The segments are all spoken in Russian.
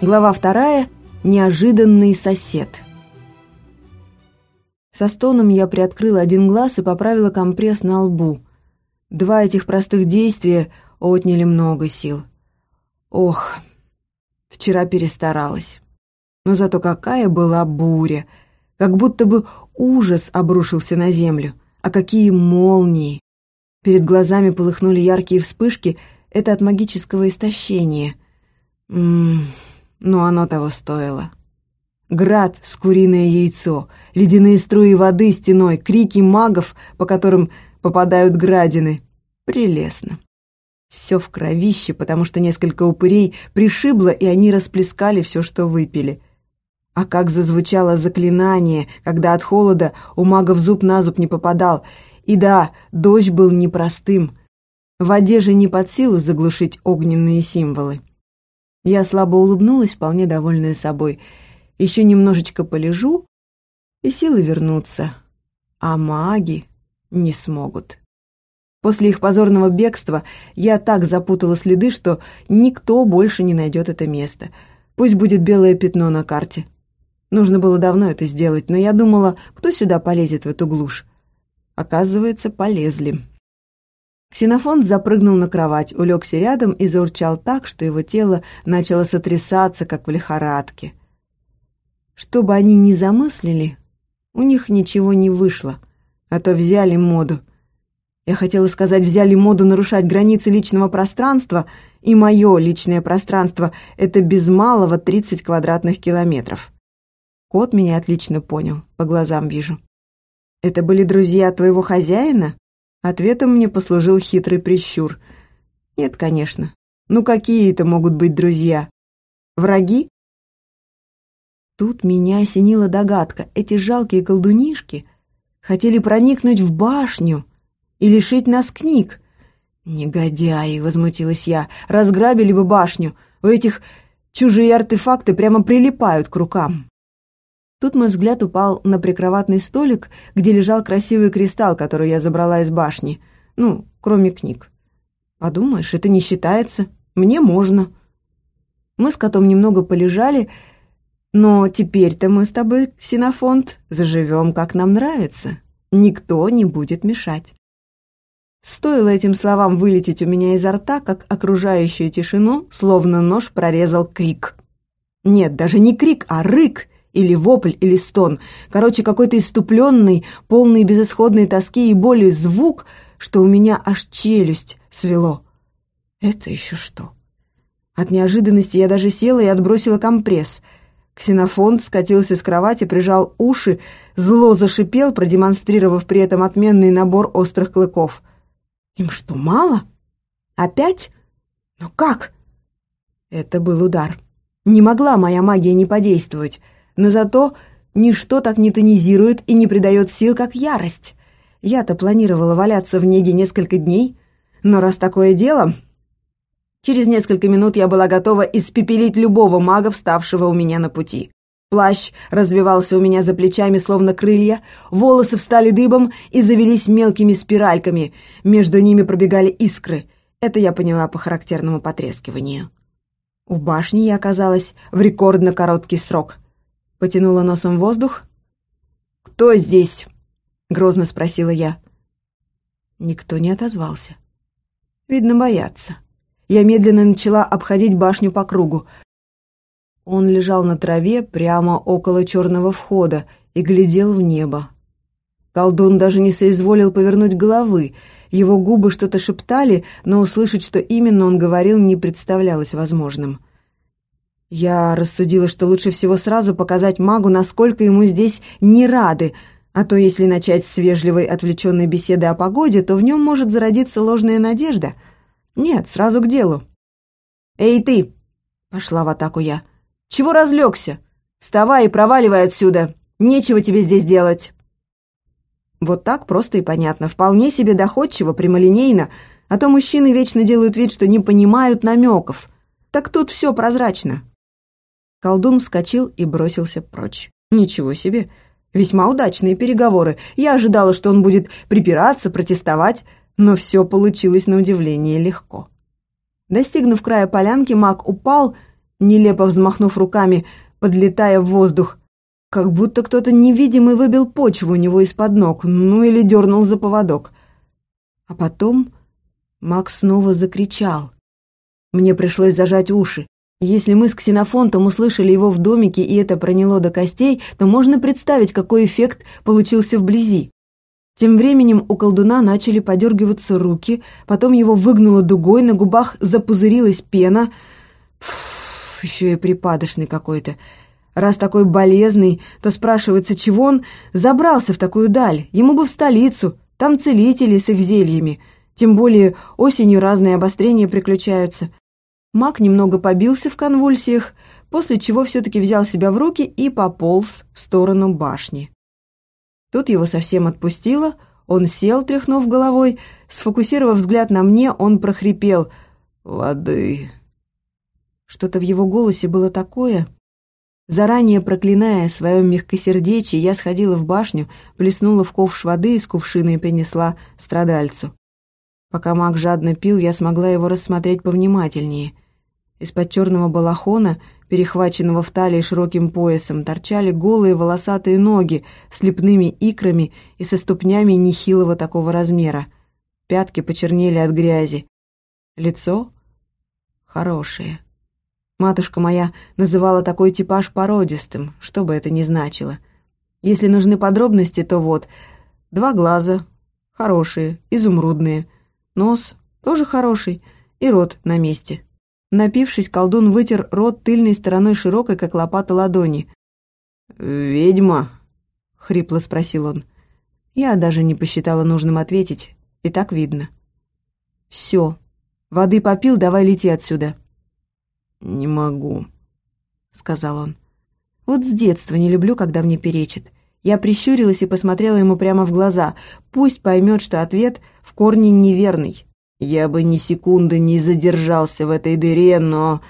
Глава вторая. Неожиданный сосед. Со стоном я приоткрыла один глаз и поправила компресс на лбу. Два этих простых действия отняли много сил. Ох, вчера перестаралась. Но зато какая была буря! Как будто бы ужас обрушился на землю. А какие молнии! Перед глазами полыхнули яркие вспышки. Это от магического истощения. Ммм, ну оно того стоило. Град с куриное яйцо, ледяные струи воды стеной, крики магов, по которым попадают градины. Прелестно. Все в кровище, потому что несколько упырей пришибло, и они расплескали все, что выпили. А как зазвучало заклинание, когда от холода у магов зуб на зуб не попадал. И да, дождь был непростым. В воде не под силу заглушить огненные символы. Я слабо улыбнулась, вполне довольная собой. Еще немножечко полежу, и силы вернутся. А маги не смогут. После их позорного бегства я так запутала следы, что никто больше не найдет это место. Пусть будет белое пятно на карте. Нужно было давно это сделать, но я думала, кто сюда полезет в эту глушь. Оказывается, полезли. Ксенофонт запрыгнул на кровать, улегся рядом и заурчал так, что его тело начало сотрясаться, как в лихорадке. Что бы они ни замыслили, у них ничего не вышло, а то взяли моду — я хотела сказать, взяли моду нарушать границы личного пространства, и мое личное пространство — это без малого 30 квадратных километров. Кот меня отлично понял, по глазам вижу. «Это были друзья твоего хозяина?» Ответом мне послужил хитрый прищур. «Нет, конечно. Ну какие это могут быть друзья? Враги?» Тут меня осенила догадка. Эти жалкие колдунишки хотели проникнуть в башню, и лишить нас книг. «Негодяи!» — возмутилась я. «Разграбили бы башню. У этих чужие артефакты прямо прилипают к рукам». Тут мой взгляд упал на прикроватный столик, где лежал красивый кристалл, который я забрала из башни. Ну, кроме книг. Подумаешь, это не считается. Мне можно. Мы с котом немного полежали, но теперь-то мы с тобой, Ксенофонт, заживем, как нам нравится. Никто не будет мешать. Стоило этим словам вылететь у меня изо рта, как окружающую тишину, словно нож прорезал крик. Нет, даже не крик, а рык, или вопль, или стон. Короче, какой-то иступленный, полный безысходной тоски и боли звук, что у меня аж челюсть свело. Это еще что? От неожиданности я даже села и отбросила компресс. Ксенофонт скатился с кровати, прижал уши, зло зашипел, продемонстрировав при этом отменный набор острых клыков — им что, мало? Опять? Но как? Это был удар. Не могла моя магия не подействовать, но зато ничто так не тонизирует и не придает сил, как ярость. Я-то планировала валяться в неге несколько дней, но раз такое дело... Через несколько минут я была готова испепелить любого мага, вставшего у меня на пути. Плащ развивался у меня за плечами, словно крылья, волосы встали дыбом и завелись мелкими спиральками, между ними пробегали искры. Это я поняла по характерному потрескиванию. У башни я оказалась в рекордно короткий срок. Потянула носом воздух. «Кто здесь?» — грозно спросила я. Никто не отозвался. Видно, боятся. Я медленно начала обходить башню по кругу. Он лежал на траве прямо около черного входа и глядел в небо. Колдун даже не соизволил повернуть головы. Его губы что-то шептали, но услышать, что именно он говорил, не представлялось возможным. Я рассудила, что лучше всего сразу показать магу, насколько ему здесь не рады, а то если начать с вежливой отвлеченной беседы о погоде, то в нем может зародиться ложная надежда. Нет, сразу к делу. «Эй, ты!» — пошла в атаку я. Чего разлегся? Вставай и проваливай отсюда. Нечего тебе здесь делать. Вот так просто и понятно. Вполне себе доходчиво, прямолинейно. А то мужчины вечно делают вид, что не понимают намеков. Так тут все прозрачно. Колдун вскочил и бросился прочь. Ничего себе. Весьма удачные переговоры. Я ожидала, что он будет припираться, протестовать, но все получилось на удивление легко. Достигнув края полянки, маг упал нелепо взмахнув руками, подлетая в воздух. Как будто кто-то невидимый выбил почву у него из-под ног, ну или дернул за поводок. А потом Макс снова закричал. Мне пришлось зажать уши. Если мы с Ксенофонтом услышали его в домике и это проняло до костей, то можно представить, какой эффект получился вблизи. Тем временем у колдуна начали подергиваться руки, потом его выгнуло дугой, на губах запузырилась пена. Пф, еще и припадочный какой-то. Раз такой болезный, то спрашивается, чего он забрался в такую даль? Ему бы в столицу, там целители с их зельями. Тем более осенью разные обострения приключаются. Маг немного побился в конвульсиях, после чего все-таки взял себя в руки и пополз в сторону башни. Тут его совсем отпустило, он сел, тряхнув головой, сфокусировав взгляд на мне, он прохрипел «Воды». Что-то в его голосе было такое. Заранее проклиная свое мягкосердечие, я сходила в башню, плеснула в ковш воды из кувшина и принесла страдальцу. Пока маг жадно пил, я смогла его рассмотреть повнимательнее. Из-под черного балахона, перехваченного в талии широким поясом, торчали голые волосатые ноги с лепными икрами и со ступнями нехилого такого размера. Пятки почернели от грязи. Лицо хорошее. Матушка моя называла такой типаж породистым, что бы это ни значило. Если нужны подробности, то вот. Два глаза, хорошие, изумрудные — Нос тоже хороший, и рот на месте. Напившись, колдун вытер рот тыльной стороной широкой, как лопата ладони. «Ведьма?» — хрипло спросил он. Я даже не посчитала нужным ответить, и так видно. «Все. Воды попил, давай лети отсюда». «Не могу», — сказал он. «Вот с детства не люблю, когда мне перечит. Я прищурилась и посмотрела ему прямо в глаза. Пусть поймет, что ответ в корне неверный. Я бы ни секунды не задержался в этой дыре, но...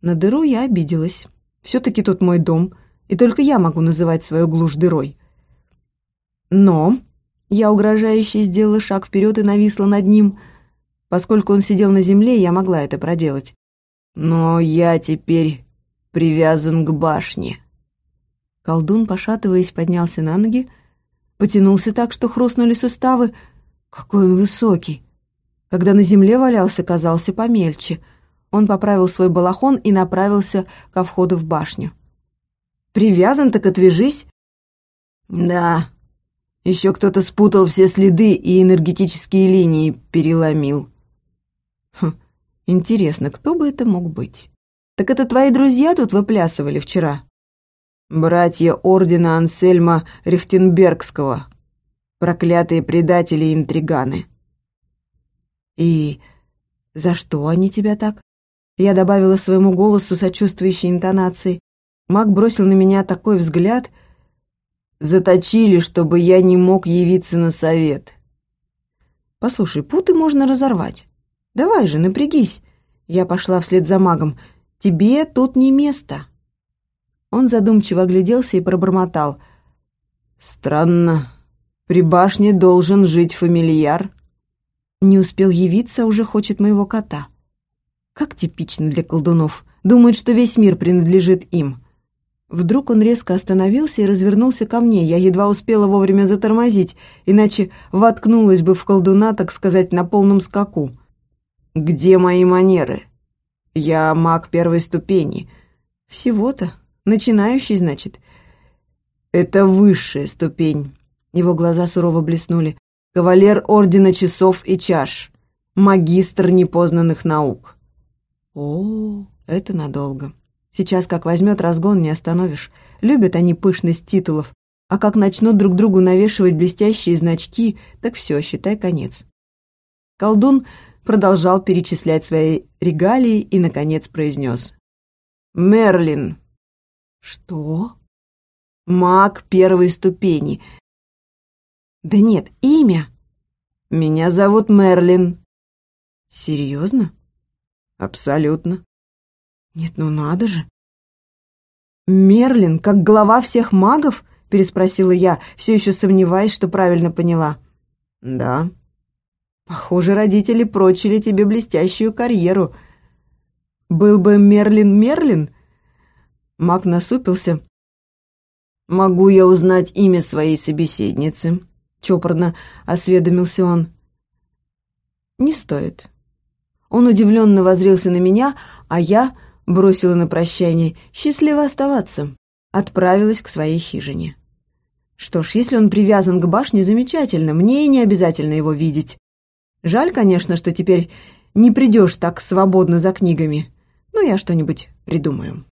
На дыру я обиделась. Все-таки тут мой дом, и только я могу называть свою глушь дырой. Но... Я угрожающе сделала шаг вперед и нависла над ним. Поскольку он сидел на земле, я могла это проделать. Но я теперь привязан к башне. Колдун, пошатываясь, поднялся на ноги, потянулся так, что хрустнули суставы. Какой он высокий! Когда на земле валялся, казался помельче. Он поправил свой балахон и направился ко входу в башню. «Привязан, так отвяжись!» «Да, еще кто-то спутал все следы и энергетические линии переломил». Хм, интересно, кто бы это мог быть? Так это твои друзья тут выплясывали вчера?» Братья ордена Ансельма Рихтенбергского. Проклятые предатели и интриганы. И за что они тебя так? Я добавила своему голосу сочувствующей интонации. Маг бросил на меня такой взгляд. Заточили, чтобы я не мог явиться на совет. Послушай, путы можно разорвать. Давай же, напрягись. Я пошла вслед за магом. Тебе тут не место. Он задумчиво огляделся и пробормотал. «Странно. При башне должен жить фамильяр. Не успел явиться, уже хочет моего кота. Как типично для колдунов. Думает, что весь мир принадлежит им». Вдруг он резко остановился и развернулся ко мне. Я едва успела вовремя затормозить, иначе воткнулась бы в колдуна, так сказать, на полном скаку. «Где мои манеры? Я маг первой ступени». «Всего-то», Начинающий, значит. Это высшая ступень. Его глаза сурово блеснули. Кавалер Ордена Часов и Чаш. Магистр непознанных наук. О, это надолго. Сейчас как возьмет разгон, не остановишь. Любят они пышность титулов. А как начнут друг другу навешивать блестящие значки, так все, считай конец. Колдун продолжал перечислять свои регалии и, наконец, произнес. «Мерлин, «Что?» «Маг первой ступени». «Да нет, имя». «Меня зовут Мерлин». «Серьезно?» «Абсолютно». «Нет, ну надо же». «Мерлин, как глава всех магов?» — переспросила я, все еще сомневаясь, что правильно поняла. «Да». «Похоже, родители прочили тебе блестящую карьеру». Был бы Мерлин Мерлин? Мак насупился. «Могу я узнать имя своей собеседницы?» — чопорно осведомился он. «Не стоит». Он удивленно возрился на меня, а я бросила на прощание «Счастливо оставаться!» отправилась к своей хижине. Что ж, если он привязан к башне, замечательно, мне и не обязательно его видеть. Жаль, конечно, что теперь не придешь так свободно за книгами, но я что-нибудь придумаю.